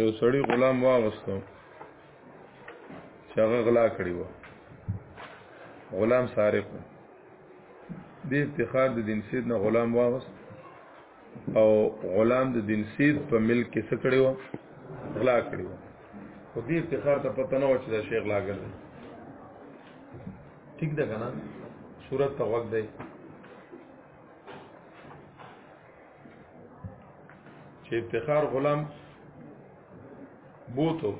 یو سړی غلام واغستو چې هغه غلا کړی و غلام سارق دې افتخار د دین سید نه غلام واغست او غلام د دین سید په ملک کې څه کړی و غلا کړی و خو دې افتخار ته پته نه و چې دا شی غلا کړی ټیک ده کنه صورت ته وګ دی چې افتخار غلام بوتو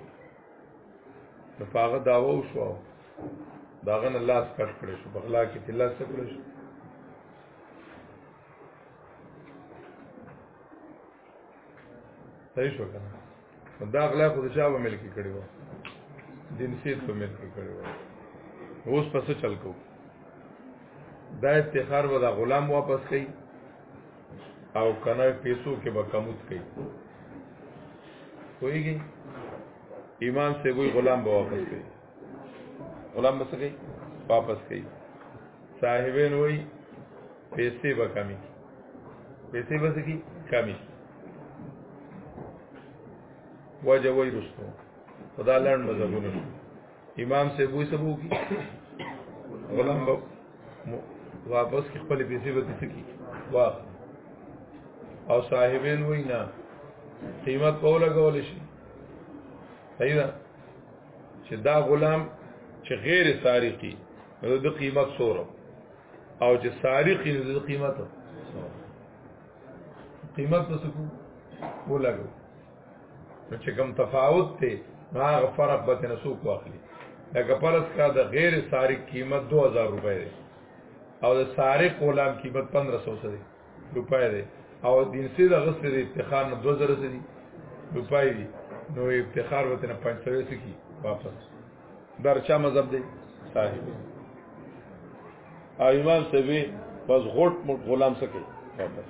نو پاغه داوو شو داغه نه لاس کټ کړی شو بغلا کې په لاس کړی شو صحیح شو کنه دا غلا خو چا به ملکی کړی و دین سید په ملکی کړی و اوس پس چل کو دا افتخار و دا غلام واپس کئ او کنه پیسو کې به کموت کئ کویږي امام سے کوئی غلام به واپس کئ غلام بسکی واپس کړي صاحبین وای پیسې به کمی پیسې به سکی کمی وجه وای رسو خدا لړن مذهبونه امام سے بوې سبو کی غلام به واپس کې خپل پیسې به سکی واخ او صاحبین وای نه قیمت په لګول شي صحیح ده چې دا غلام چې غیر سارقي نو د قیمت سورو او چې سارقي نو د قیمت قیمت په سکو ولګو نو چې کوم تفاوت ته هغه فرق به تنه سوق واخلي دا کپرس کا د غیر سارق قیمت 2000 روپے دی او د سارق غلام قیمت 1500 سره روپای دی او دین سي د غسر افتخار نه 2000 سي روپای دی نو افتخار وته نه 500 سکی واپس درچا مذهب دی صاحب او امام سوي بس غټ مټ غلام سکی واپس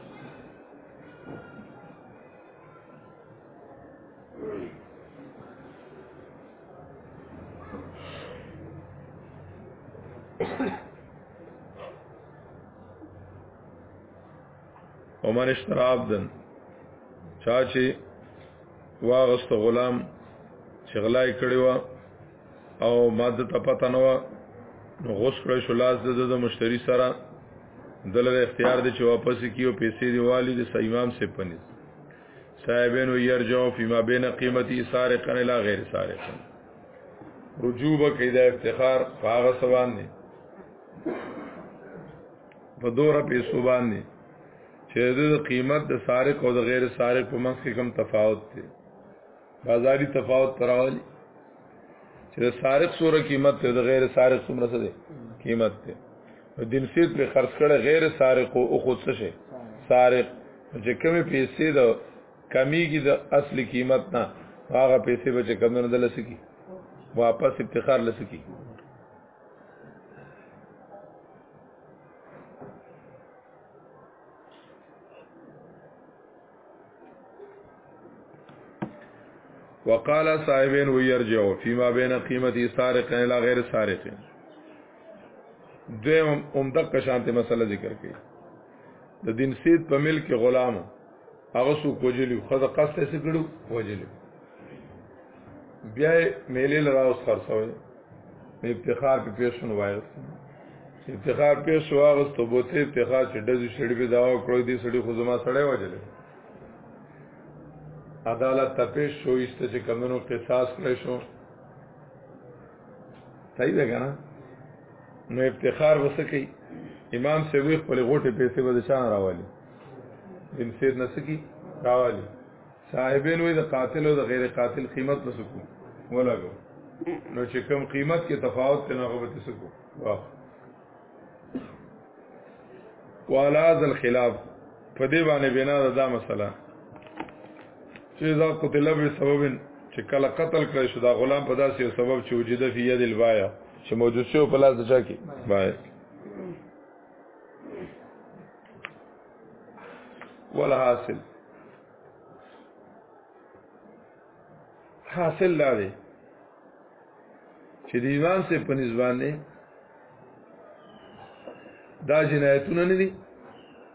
Thank you. او من اشتراب دن چا چې واغست غلام چې غلای کړی و او ماده ته پته نه و نو غوس کړی شو لاس د مشتری سره دلر اختیار دی چې واپس کیو پیسې دی والی د امام سے پنځ صاحبین ويرجو فيما بين قيمتي سارقا الى غير سارقا رجوع به کیدا افتخار فاغ سوان نه په دوره پیسو باندې چې د قیمت د سارق او د غیر سارق په منځ کې کوم تفاوت دی بازاري تفاوت تراولي چې د سارق سوره قیمت ته د غیر سارق څومره څه دی قیمت ته دین سید په خرڅ کړه غیر سارق او خود څه شي سارق چې کمی پیسې د کمیږي د اصلي قیمت نه هغه پیسې به چې کمونه دلسکی واپس افتخار لسکی وقال صاحبين ويرجعوا فيما بين قيمتي سارق الى غير سارق دویم هم دغه شانته مسله ذکر کړي د دین سید په ملک غلام هغه سو کوجلی خو دا قصد څه کړو وجلی بیا میلې لراوس خرڅوي افتخار په پیشن وایس افتخار پیش واغس ته بوته افتخار چې د سړي په داوا کړو دي سړي خو زما سړی وجلی عدالت ته پیش شو ایست چې کمنو قصاص کړی شو صحیح ده کنه نو افتخار وسکی امام سیوی خپل غوټه پیسې به د چا راوالي بن سید نسکی راوالی صاحبین وې د قاتل او د غیر قاتل قیمت نسکو ولګو نو چې کم قیمت کې تفاوت ته نه غوته سکو واه والا ذل خلاف په دې باندې بنا ده دا مسله چې اذا قتل به سبب چې کله قتل کړی شو دا غلام په داسې سبب چې وجوده فی ید البایا چې موجود شو په لاس د چا کې بای ولا حاصل حاصل لا دی چې د امام سي په نسبت نه دا جنایتونه نه دي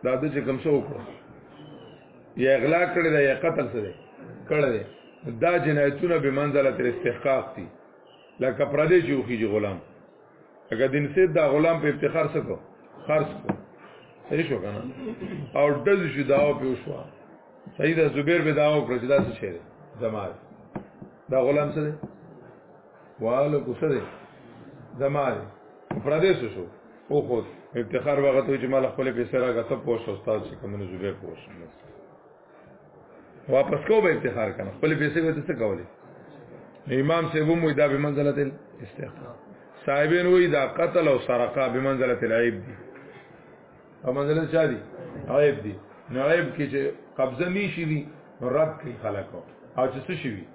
دا د چې کوم څه وکړو یا اغلا کړی دا یا قتل سره کړی دی دا جنایتونه به منزله تر استحقاق دي لکه پردې چې وخی غلام اګه دین سید دا غلام په افتخار سکو خرص کو صحیح شو کنه او دز شو داو په وشو سید زبیر به داو پر جدا څه شعر زمال دا غلام څه دی والو کو څه دی زمال پردیس شو او خو افتخار وغته چې مال خپل پیسې راغته پوښتنه استاد چې کوم زبیر پوښتنه واپس کو به افتخار کنه خپل پیسې به څه کولې امام صاحب مو دا به منزله الاستخار صاحبین وی دا قتل او سرقه به منزله العیب دي او منزله چا دي عیب دي نو عیب کې چې قبضه نشي دي رد کوي خلک او چې څه شي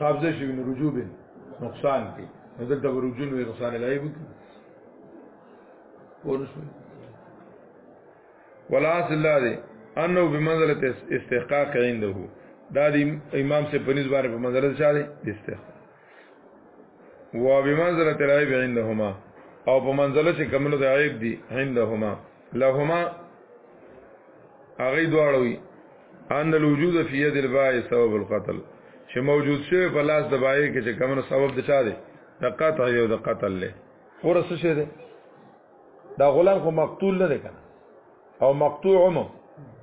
قبضه شي نو رجوع به نقصان کوي نو دلته رجوع نو نقصان العیب کوي ورسوي ولاس الله دې انه بمنزله استحقاق عنده دا د امام سے پنځ باندې په منزله چا دې استحقاق و بمنزله العيب عندهما او په منزله چې کمنو د عيب دي عندهما لهما اغي دواړوي ان الوجود في يد الباي سبب القتل چې موجود شوی په لاس د بای کې چې کمنو سبب د چا دی د قطع یو د قتل له ورسه شه دی دا غلام خو مقتول نه دی کنه او مقطوع هم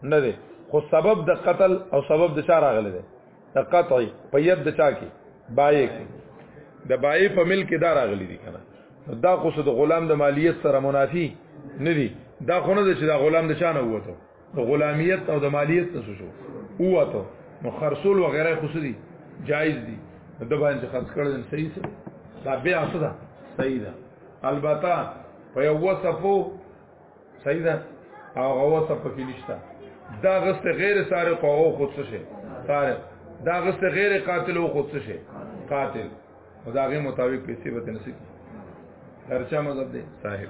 نه دی خو سبب د قتل او سبب د چا راغلی دی د قطع په ید د چا کې بای کې د بای په مل کې دا راغلی دی کنه دا خو د غلام د مالیت سره منافي نه دی دا خو نه دی چې دا غلام د چا نه وته د غلامیت او د مالیت نه شو اوته نو خرصول و غیره خصوصي جایز دي د باندې خرڅ کړل صحیح سره دا بیا څه ده صحیح ده البته په یو وصفو صحیح ده او هغه وصف کې نشته دا غست غیر سارق او خود څه شي سارق دا غست غیر قاتل او خود څه شي قاتل خدای مطابق پیسې به تنسي درچا مذهب دی صاحب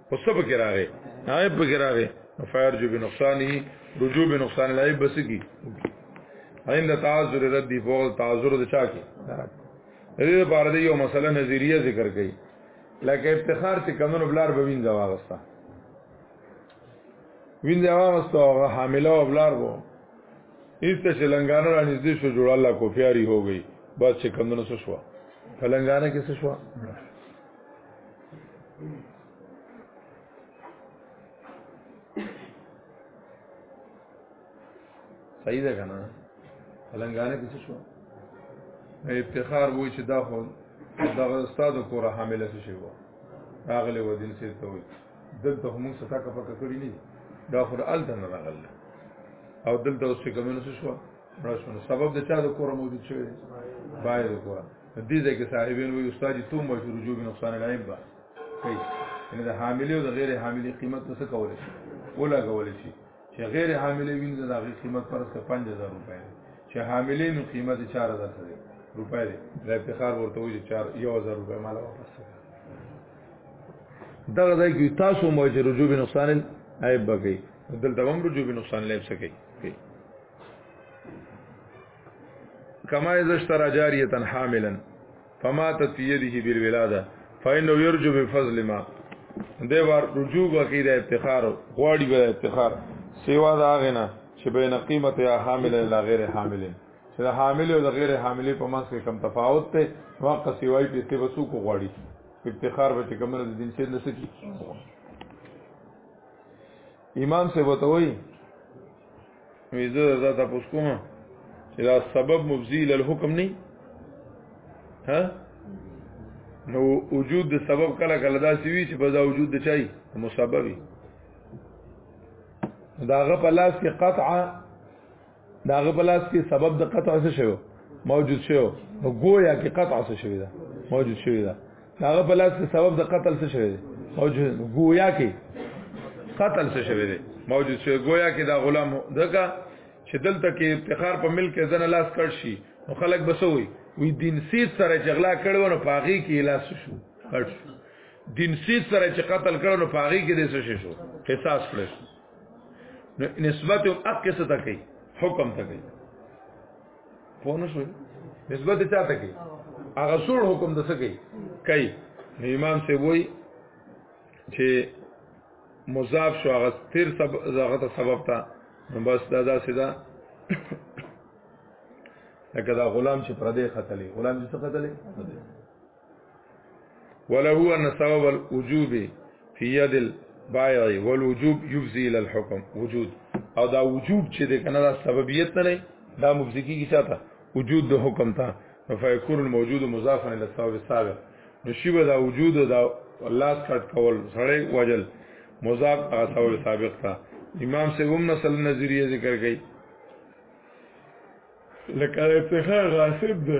او سب کې راغې عیب کې راغې فیر جو بنقصانی رجوع بنقصان العیب بس کی عین د تعذر رد دی فوق تعذر د چا کی دې لپاره دی یو مسله نظریه ذکر کړي لکه افتخار چې کمنو بلار به وین ځواغستا وین ځواغستا هغه حامله او بلار وو ایسته چې لنګانه را نږدې شو جوړ الله کو پیاري هو گئی بس چې کمنو شو په لنګانه کې شو صحیح ده کنه تلنګانه کې څه شو افتخار وای چې دا خو دا استاد کوره حامله څه شي وو راغلی و دین سي ته وای دلته هم څه تاکه پکې کړی نه دا خو الته نه راغله او دلته اوس چې کومه څه شو سبب د چا د کوره موجود شوی باید کوره دې ځای کې صاحبین وي استاد جی توم وایي رجوع به نقصان العیب با کوي ان د حاملې او د غیر حاملې قیمت څه کول شي ولا کول شي چې غیر حاملې وین د هغه قیمت پر 5000 روپۍ چې حاملې نو قیمت 4000 سره روپۍ دی د افتخار ورته وي 4 1000 روپۍ مال واپس دغه ځای کې تاسو مو چې رجوع به نقصان العیب با کوي دلته هم رجوع به نقصان العیب څه کوي کما اذا اشترى جاريه حاملا فماتت في يده بالولاده فانه يرجو بفضل ما دی بار رجوع وکي د افتخار غواړي به افتخار سیوا دا غنه چې بین قیمت یا حامل لا غیر حامل چې د حامل او د غیر حامل په منځ کې کم تفاوت ته واقع سیوای په څه وسو کو غواړي افتخار به کومره د دین سید نسکی امام سے وتوي نو زه زه تاسو کوم چې دا سبب مفزی له حکم نه ها نو وجود د سبب کله کله دا سی وی چې په دا وجود د چای مسببي داغه پلاس کې قطعه داغه پلاس کې سبب د قطعه څه شوی موجود شوی نو گویا کې قطعه څه شوی دا موجود شوی دا هغه په لاس کې سبب د قتل څه شوی موجود گویا کې قتل څه شوی دی موجود شوی گویا کې دا غلام دغه چې دلته کې افتخار په ملک ځنه لاس کړ شي نو خلک بسوي وی دین سید سره جګړه کړو نو پاغي کې لاس شو کړ شو دین سید سره چې قتل کړو نو پاغي کې دې څه شو قصاص کړ نو نسبت هم اقصه تکي حکم تکي پوه نه شو نسبت چا ته کوي هغه سور حکم د څه کوي کوي نو امام سی وای چې مضاف شو هغه تیر سب زغه ته سبب تا نو بس دا دا سیدا لکه دا غلام چې پردې خطلې غلام چې څه خطلې وله ان سبب الوجوب في يد البائع والوجوب يفضي الى الحكم وجود او دا وجوب چې د کنه دا سببیت نه دا مفضی کیږي چاته وجود د حکم ته فیکون الموجود مضافا الى السبب السابق نشیب دا وجود دا الله کټ کول سړی وجل مضاف هغه سبب سابق ته امام سے هم نسل نظریه ذکر کړي لکه اتخاذ غاصب ده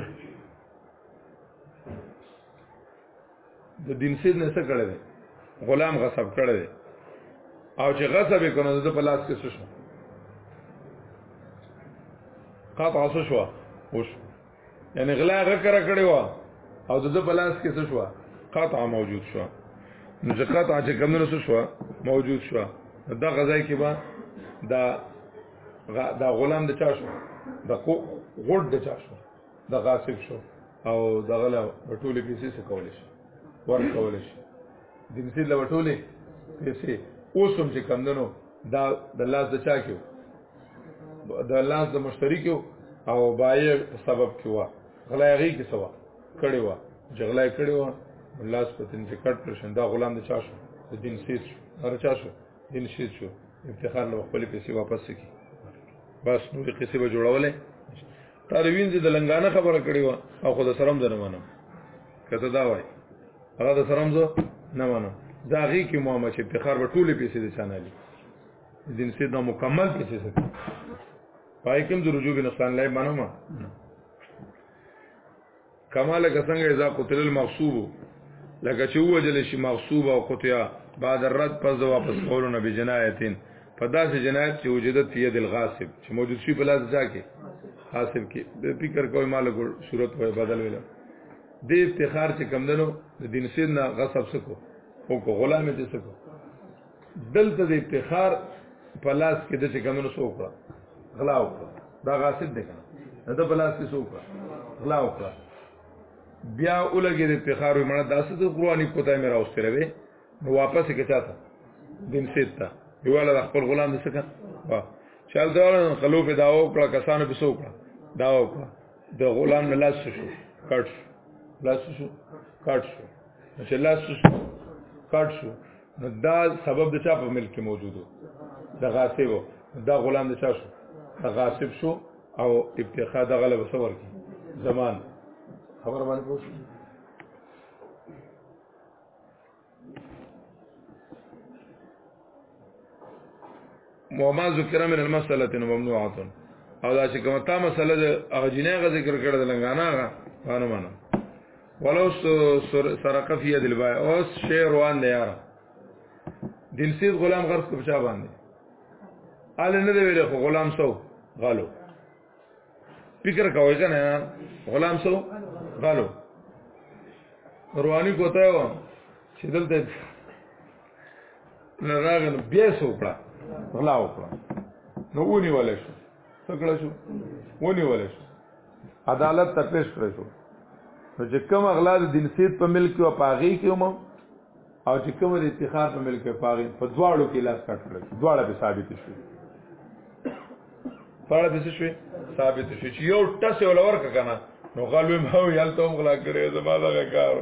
د دین سید نه څه کړی دی غلام غصب کړی دی او چې غصب یې کړو د پلاس کې څه شو قطع څه شو وش یعنی غلا غکر کړی و او د پلاس کې څه شو قطع موجود شو نو چې قطع چې کوم نه څه شو موجود شو دا غزای کې با دا دا غلام د چا شو د غوډ د چا شو د غاصب شو او دغه له ټولې پیسې څه کول شي ور کول شي د پیسې له ټولې پیسې اوس هم چې کمندنو دا د لاس د چا کېو د لاس د مشتری کېو او بایې سبب کې و غلا یې کې سوا کړي و جغلا یې کړي و لاس په تن کې کټ پرشن دا غلام د چا شو د دین سیس شو هر چا شو دین سیس شو افتخار له خپل پیسې واپس کی بس نو قصې به جوړولې تر وینځي د لنګانه خبره کړې و او خو د سرم زنه منم کته دا وای هغه د سرم زو نه منم دا غي کې ماما چې په خار ټوله پیسې د چانالي دین سي دا مکمل پیسې سره پای کوم د رجوع نقصان لای منم کما لکه څنګه اذا قتل المغصوب لکه چې وجل شي مغصوب او قطع بعد الرد پس د واپس کولو نه به جنایتین په داسې جنایت چې وجدت فی ید الغاصب چې موجود شي په لاس ځا کې غاصب کې د فکر کوی مال کو صورت وای بدل ویل د افتخار چې کم دنو د دین سید نه غصب سکو او کو غلام چې سکو دلته د افتخار په لاس کې د چې کمنو سو کړه غلا وکړه دا غاصب دی کنه دا په لاس کې سو کړه غلا وکړه بیا ولګې د افتخار ومنه داسې د قرآني کوتای مې راوستې راوي نو واپس کې چاته دین سیت تا یواله خپل غلام دې څنګه وا چل دا خلوف دا وکړه کسانو په سو کړه دا وکړه د غلام نه لاس شو کټ شو لاس شو کټ شو چې لاس شو کټ شو دا سبب د چا په ملک کې موجودو د غاصب دا غلام د چا شو د غاصب شو او ابتخا د غلب صبر کی زمان خبر باندې پوښ وما ذکر من المساله ممنوعه او دا چې کومه تا مسله د اغجنه غ ذکر کړه د لنګانا غ فانه مانه ولو سرقه فی یذل بای اوس شعر وان دی یار دلسید غلام غرض کو بچا باندې ال نه دی ویل خو غلام سو غلو فکر کوی کنه غلام سو غلو رواني کوته و چې دلته نه راغل بیا سو کړه غلا وکړه نو ونی ولې شو تکړه شو ونیول شو عدالت ته پیش کړ شو نو چې کوم اغلا د دین سید په ملک او پاغي کې مو او چې کوم د اتخار په ملک او پاغي په دواړو کې لاس کټ کړ دواړه به ثابت شي دواړه به شي ثابت شي چې یو ټس ولور کنه نو غلو ما ویل ته غلا کړې زما دغه کار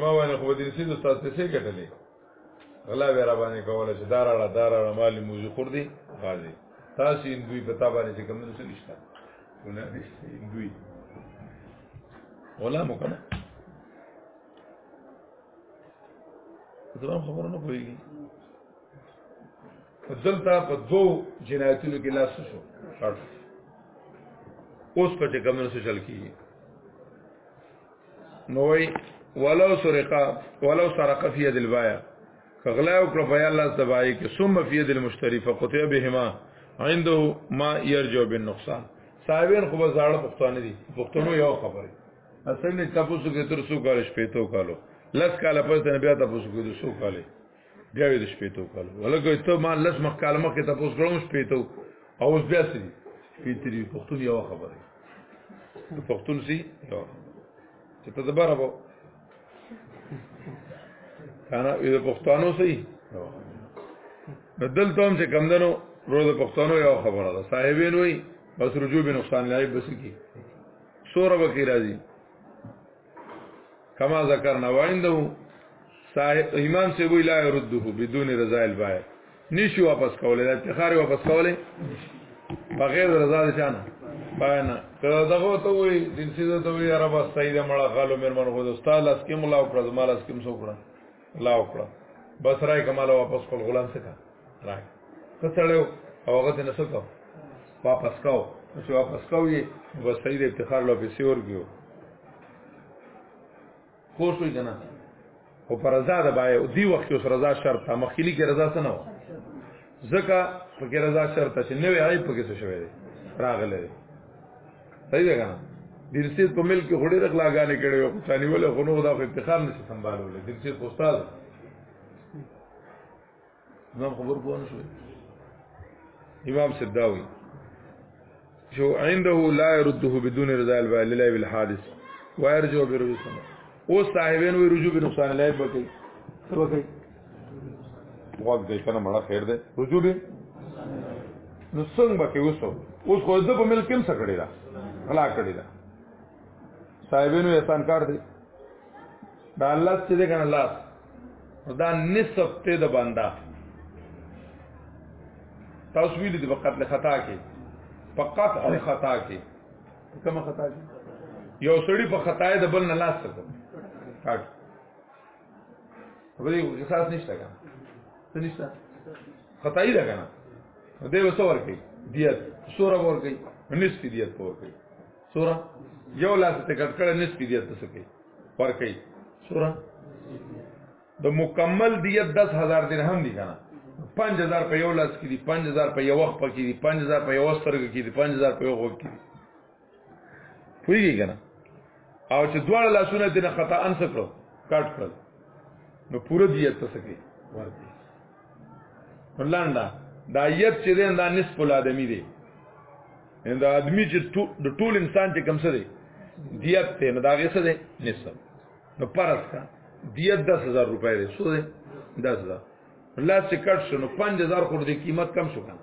ما وایي خو دین سید استاد څه کېټلې غلا به را باندې کوله چې دار اړه دار اړه مالی موزي خور دي غازي تاسو هندوی په تابع چې کوم څه نشته ونه هندوی ولا مو کنه زمام خبرونه کوي دلته په دو جنایتونو کې لاس شو اوس په چې کوم څه چل کیږي نوې ولو سرقه ولو سرقه فی یذل بایا کغلا او کړه بیا الله سبای کې ثم فی یذل مشتری فقطع بهما عنده ما يرجو بالنقصان صاحبین خو بزاړه پښتون دي پښتونو یو خبره اصل نه تاسو کې تر څو کال شپې تو کالو لس کال پس نه بیا تاسو کې دو څو کال بیا وې د شپېتو کال ولګوي ته ما لس مخ کال مخکې ته پوس کړم شپېتو او اوس بیا سي پیتری پښتون یو خبره د پښتون سي یو چې ته د بارا وو انا د پښتنو سي بدل ته هم چې کم دنو روز د پښتنو یو خبره ده صاحبین وای بس رجوع به نقصان لای بس کی سوره وکي راځي کما ذکرنا وعنده صاحب امام سے وی لا يرده بدون رضا البائع نشي واپس کولای دا تخار واپس کولای بغیر رضا دي چانه باندې که دغه ته وي د سیده ته وي عرب استایده مړه غالو مرمن غو د استاد لاس کې ملا او پرځمال اس کې مسو کړه لا وکړه بس راي کمال واپس خپل غلام څخه راي کڅړو او هغه ته نسکو واپس کاو چې واپس کاو یې بس سید افتخار لو پیسې ورګیو خوش وي کنه او پر رضا د بای او دی وخت اوس رضا شرط مخکلي کې رضا څه نه و ځکه پکې رضا شرط چې نوې آی پکې څه شوی دی راغله صحیح ده کنه درسیت په ملک کې خوري رخلا غانې کړي او ثاني ولې خونو دا په افتخار نشي سمبالول درسیت استاد نو خبر کوو شو امام سداوي شو عنده لا يرده بدون رضا البال لله بالحادث ويرجو برسمه او صاحبین وی رجوع به نقصان لای بکی سبا کوي وګ دې کنه مړه خیر دې رجوع دې نو څنګه به کې وسو اوس خو دې په ملک هم سکړی دا غلا کړی دا صاحبینو احسان کار دې دا الله چې دې کنه لاس دا نصف ته د بندا تاسو ویل دې په قتل خطا کې په قطع خطا کې کومه خطا کې یو سړی په خطا د بل نه لاس سکو په دې کې خاص نشته کنه څه نشته خدای دا کنه دې وسور کوي دیت سوره ور کوي نصف دیت ور کوي سوره یو لاس ته کټ کړه نصف دیت څه کوي ور کوي سوره د مکمل دیت 10000 درهم دي کنه 5000 په یو لاس کې دي 5000 په یو وخت کې دي 5000 په یو سترګ کې دي 5000 په یو وخت کې دي پوهیږي کنه او چې دواړه لاسونه دې نه خطا ان سکړو کټ کړل نو پوره دیت ته سکے ورته ولاندا دا یت چې دین دا نصف الادمی دی ان دا ادمی چې د ټول انسان چې کم څه دی دیت ته نه دا غیسه دی نصف نو پرس کا دیت 10000 روپۍ دی سو دی 10000 الله چې کټ شنو 5000 خور دی قیمت کم شو کنه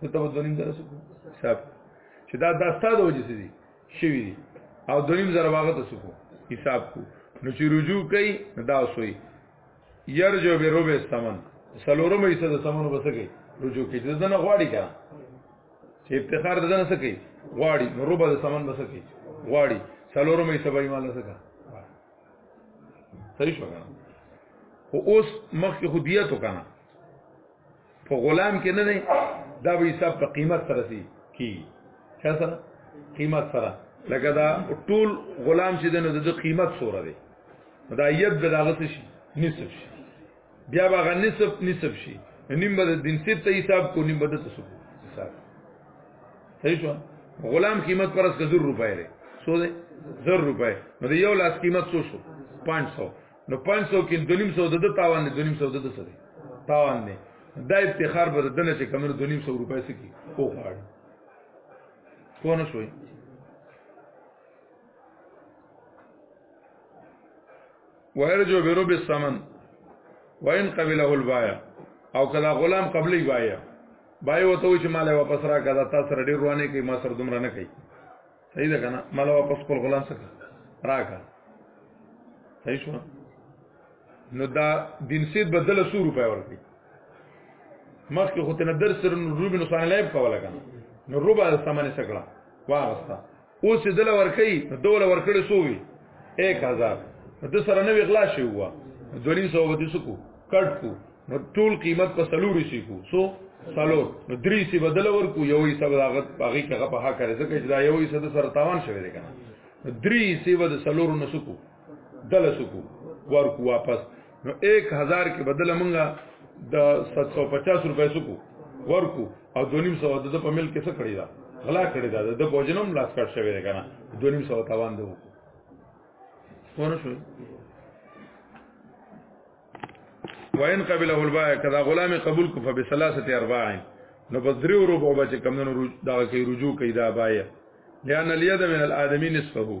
ته په دونیم زره حساب چې دا د استاد وجه سي دي شوی دي او دونیم زره واغه ته سکو حساب کو نو چې رجوع کوي دا سوی يرجو به روبه سمن سلورم یې صد سمن وبسګي رجوع کوي چې دنه غواړي کا چې افتخار دنه سکی غواړي نو روبه د سمن وبسګي غواړي سلورم یې سبا یې مال سکا صحیح شو کنه خو اوس مخکې خودیت وکنه په غلام کې نه دی دا به حساب په قیمت سره سي کی څه سره قیمت سره لکه دا ټول غلام چې دنه د قیمت سره دی دا ید به داغه شي نصف شي بیا به غ نصف نصف شي نیم به د نصف ته حساب کو نیم به د تصف حساب صحیح شو غلام قیمت پر اس 1000 روپے لري سو ده 1000 روپے نو یو لاس قیمت سو شو 500 نو 500 کې دنیم سو د تاوان نه دنیم سو د سره تاوان نه دا افتخار به دنه چې کمنو دنیم سو روپۍ سکی او غاړ کو نه شوي ويرجو برب الثمن وان قبله البايع او کلا غلام قبلي بايع بايع وته چې مال واپس را کړه تاسو رډي روانه کې ما سر دومره نه کوي صحیح ده کنه مال واپس خپل غلام سره راکا صحیح شو نو دا دین سید بدل 100 روپے ورکړي مخکې خو ته درس سره روبي نو سره لایب کوله کنه نو روبا سامان سکړه واغستا اوس دل ورکړي دوله ورکړي سووي 1000 د سره نوې غلا شي هوا 200 به دې سکو کټ کو نو ټول قیمت په سلوري شي کو سو سلور نو درې سی بدل ورکو یو یې سبا هغه باغی کې غپه حق لري ځکه چې دا یو یې سره سره تاوان شوی دی کنه درې سی بد سلور نو سکو دل سکو ورکو واپس نو 1000 کې بدل مونږه د 750 روپے سکو ورکو او دونیم سو د په مل کې څه کړی دا غلا کړی دا د بوجنم لاس کټ شوی دی کنه دونیم سو تاوان دی ونه شو وین قبله الباء کدا غلام قبول کو فبثلاثه ارباع نو بس دریو ربع بچ کم نو دا کوي رجوع کوي دا بایا لئن الید من الادمی نصفه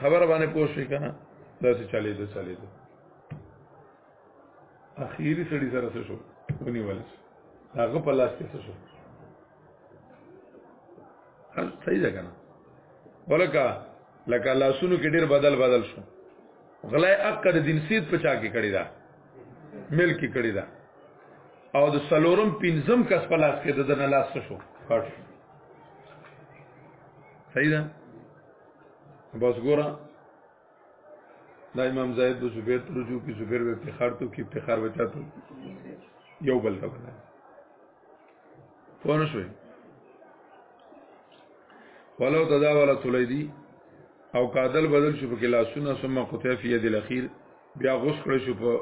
خبر باندې پوه شئ کنه دا څه چالي ده چالي ده اخیری سړی سره څه شو ونیول هغه په لاس کې څه شو هر صحیح ده کنه ولکه لکه لاسونو کې ډیر بدل بدل شو غلای اقد دینسیت په چا کې کړی دا مل کې کړی دا او د سلورم پنځم کس په لاس کې د دنه لاس شو کاټ صحیح ده بس ګورا دا امام زاهد د زبیر تر رجوع کی زبیر و افتخار تو کی افتخار وچا تو یو بل ته بنا پونه شوي ولو تداول تلیدی او قادل بدل شو په کلاسونه ثم قطع فی ید الاخیر بیا غوس کړی شو په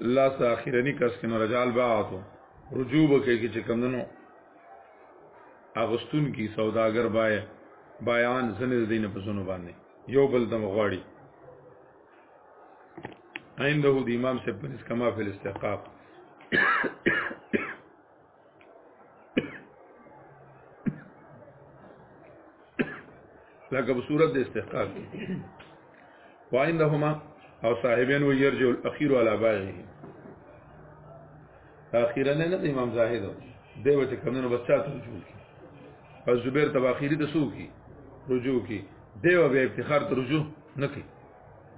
الله سره اخیرنی کس کې نو رجال باعتو رجوع وکړي کې چې کمندنو اغستون کی سوداګر بای بیان زنه دین په سونو باندې یو بل دم غواړي عنده د امام سے پنځ کما فی الاستحقاق لکه په صورت د استحقاق وعندهما او صاحبین و یرجع الاخير على باغه اخیرنه نه امام زاهد دی وته کمنو بچا ته رجوع کی او زبیر تباخیری ته سو کی رجوع کی دیو به افتخار ته رجوع نکي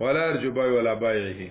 ولا ارجو بای ولا بایعه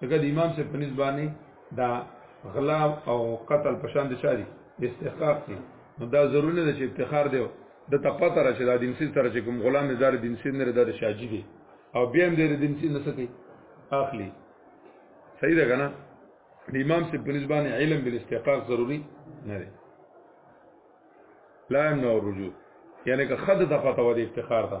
دغه د امام سے په نسبانه دا غلا او قتل په شان دي چاري استحقاق دي نو دا ضروري نه ده چې افتخار دی د تپته را چې دا دینسي سره چې کوم غلام نه دار دینسي نه دار شاجي دي او بیا هم د دینسي نه سکی اخلي صحیح ده کنه د امام سے په نسبانه علم بالاستحقاق ضروري نه دی لا يمنع الرجوع یعنی که خد د فتوا د افتخار ده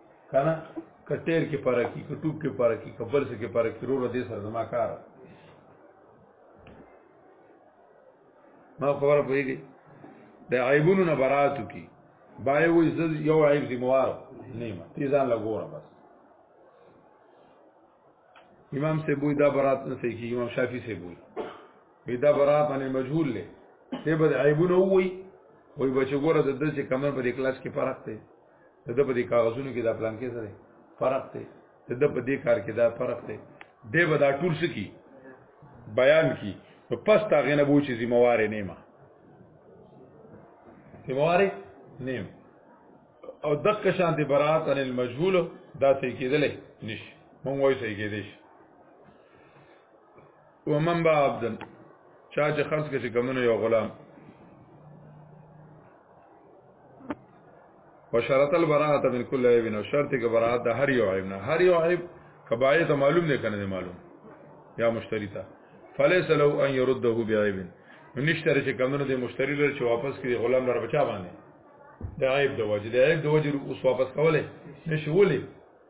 کنه کټیر کې پاره کې کټوب کې پاره کې کبل څه کې پاره کې روره دې سره زما کار ما خبره پوهیږي د عیبونو نه براتو کی بای وې یو عیب ذمہوار نه ما تیزان لګوره بس امام سے بوئی دا برات نه صحیح کی امام شافعی سے بوئی وی دا برات باندې مجهول لې ته به عیبونه وای وای بچ ګوره د دې چې کمن په کلاس کې فرق دی د د په دې کاغذونو کې دا پلان کې څه دی فرق دی د د په دې کار کې دا فرق دی د به دا ټول څه کی بیان کی نو پس تا غنه بو چې ذمہوار نه ما ذمہوار نه او دغه شان دی برات ان المجهول دا څه کېدلې نش مونږ وایو څه کېدلې ومن با عبدن چا چې خرج کې چې کمونه یو غلام وشرط البراءه من كل عيب او شرط کې براءت د هر یو عیب نه هر یو عیب کبایه ته معلوم نه کنه معلوم یا مشتری ته فلیس لو ان يرده بعيب نشته چې کمونه د مشتری لر چې واپس کړي غلام لر بچا باندې د عیب د وجه د عیب د وجه اوس واپس کوله نشولې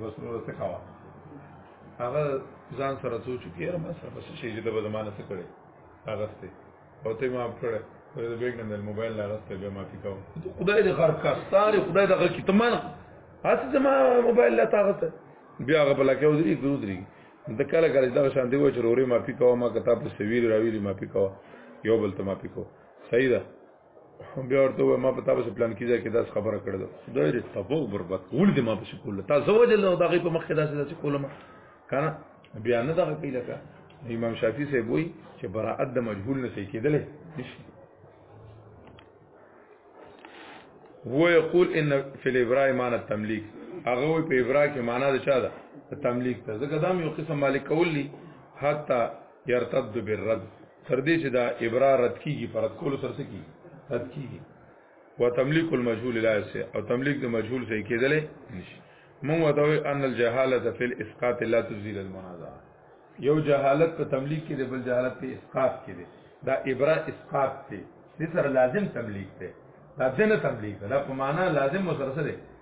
بس نور څه کاوه هغه ځان سره څو چې کېره ما سره بس شي چې د زمانه څه کړي هغه ستې او ته ما کړه په دې بیگ نه د موبایل لا راستې به ما فکاو خدای دې غرق کا ستاره خدای دې غرق ته ما هڅه زما موبایل لا طاقت بیا هغه بل کې ودري ګرو دري د کله کله دا شان دی و چې روري ما فکاو ما کتاب په سویر راویلی ما فکاو یو بل ته ما فکاو صحیح ده بیا ورته وای ما په تاسو په پلان کې ځای کې داس خبره کړې ده خدای دې تبو برباد کول دې ما په شکل تاسو وجه له دغه په مخ کې داسې داسې کولم کنه بیا نه دغه پیله کا امام شافعي صاحب وای چې براءت د مجهول نه صحیح کېدلې نشي هو یقول ان فی الابراء معنی التملیک هغه وی په ابراء کې معنی د چا ده تملیک ته ځکه دا یو قسم مالک کول دي حتی يرتد بالرد تر دې چې دا ابرا رد کیږي پر کول سره سکی رد کیږي و تملیک المجهول لا سه او تملیک د مجهول سه کېدل نشي مونږ وتاوي ان الجهاله فی الاسقاط لا تزيل المنازعه یو جهالت په تملیک کې دی بل جهالت په اسقاط کې دی دا ابرا اسقاط دی د سره لازم تملیک دی دا ځنه تملیک دا په معنا لازم مسلسل دی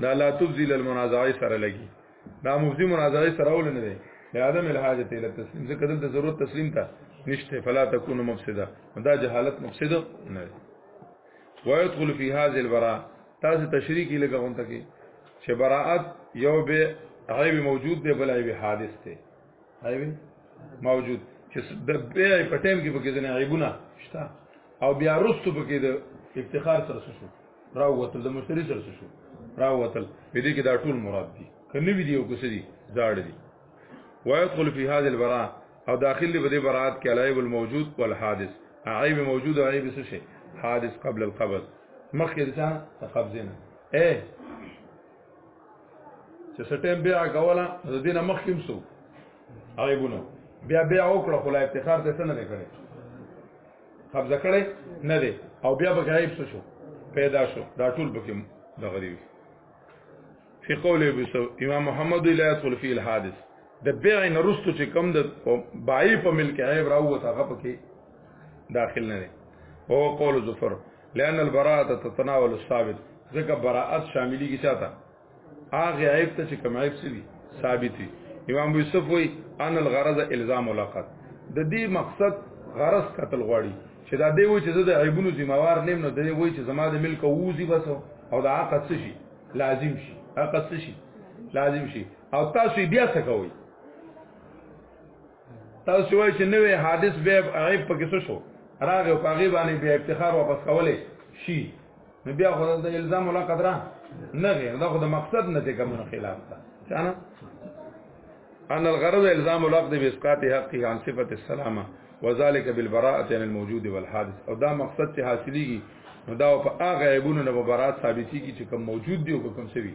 دا لا تبذل المنازعه سره لګي دا مفضي منازعه سره ول نه دی لعدم الحاجت الى التسليم ځکه دلته ضرورت تسلیم ته نشته فلا تكون مفسده دا جهالت مفسده نه دی ويدخل في هذه البراءه تاسو تشریح کی لګون ته کې چې براءت یو به عیب موجود دی بل عیب حادث دی عیب موجود چې د بیا په ټیم کې پکې ځنه عیبونه شته او بیا رستو پکې د افتخار سره شو راوتل د مشتری سره شو راوتل په دې کې دا ټول مراد دي کنه وی دی او کوسه دي زاړ دي ويدخل في هذه البراءه او داخل دی په دې برات کې علایب الموجود والحادث عیب موجود او عیب څه شي حادث قبل القبض مخکې ځا تقبضنه اے چې سټیم بیا کولا د دینه مخکې مسو عیبونه بیا بیا وکړه خو لا افتخار ته څه نه کړي قبضه کړي نه دی او بیا به غیب څه شو پیدا شو دا ټول پکې د غریب فی قول امام محمد لا يدخل فی الحادث د بیع نرستو چې کم د بای په ملک عیب راوته هغه پکې داخل نه دی او قول ظفر لأن البراءه تتناول الثابت ځکه براءت شاملېږي چاته هغه عیب ته چې کوم عیب سوي ثابت وي امام ابو یوسف وی ان الغرض الزام لقد د دې مقصد غرض قتل غواړي چې دا دی و چې زه د عیبونو ذمہوار نیم نو دی وای چې زما د ملک ووزي بس او دا عقد څه شي لازم شي عقد څه شي لازم شي او تاسو بیا څه کوئ تاسو وای چې نوې حادث به عیب پکې څه شو راغه په غیبانه به افتخار واپس کولې شي نو بیا خو د الزام ولا قدره نه غیر دا خو د مقصد نه ته کوم خلاف ده چانه ان الغرض الزام العقد باسقاط حقه عن صفه السلامه وذلك بالبراءه عن الموجود والحادث او دا مقصد چې حاصلېږي نو دا په هغه عیبونو نه مبارات ثابتېږي چې کوم موجود دی او کوم سوي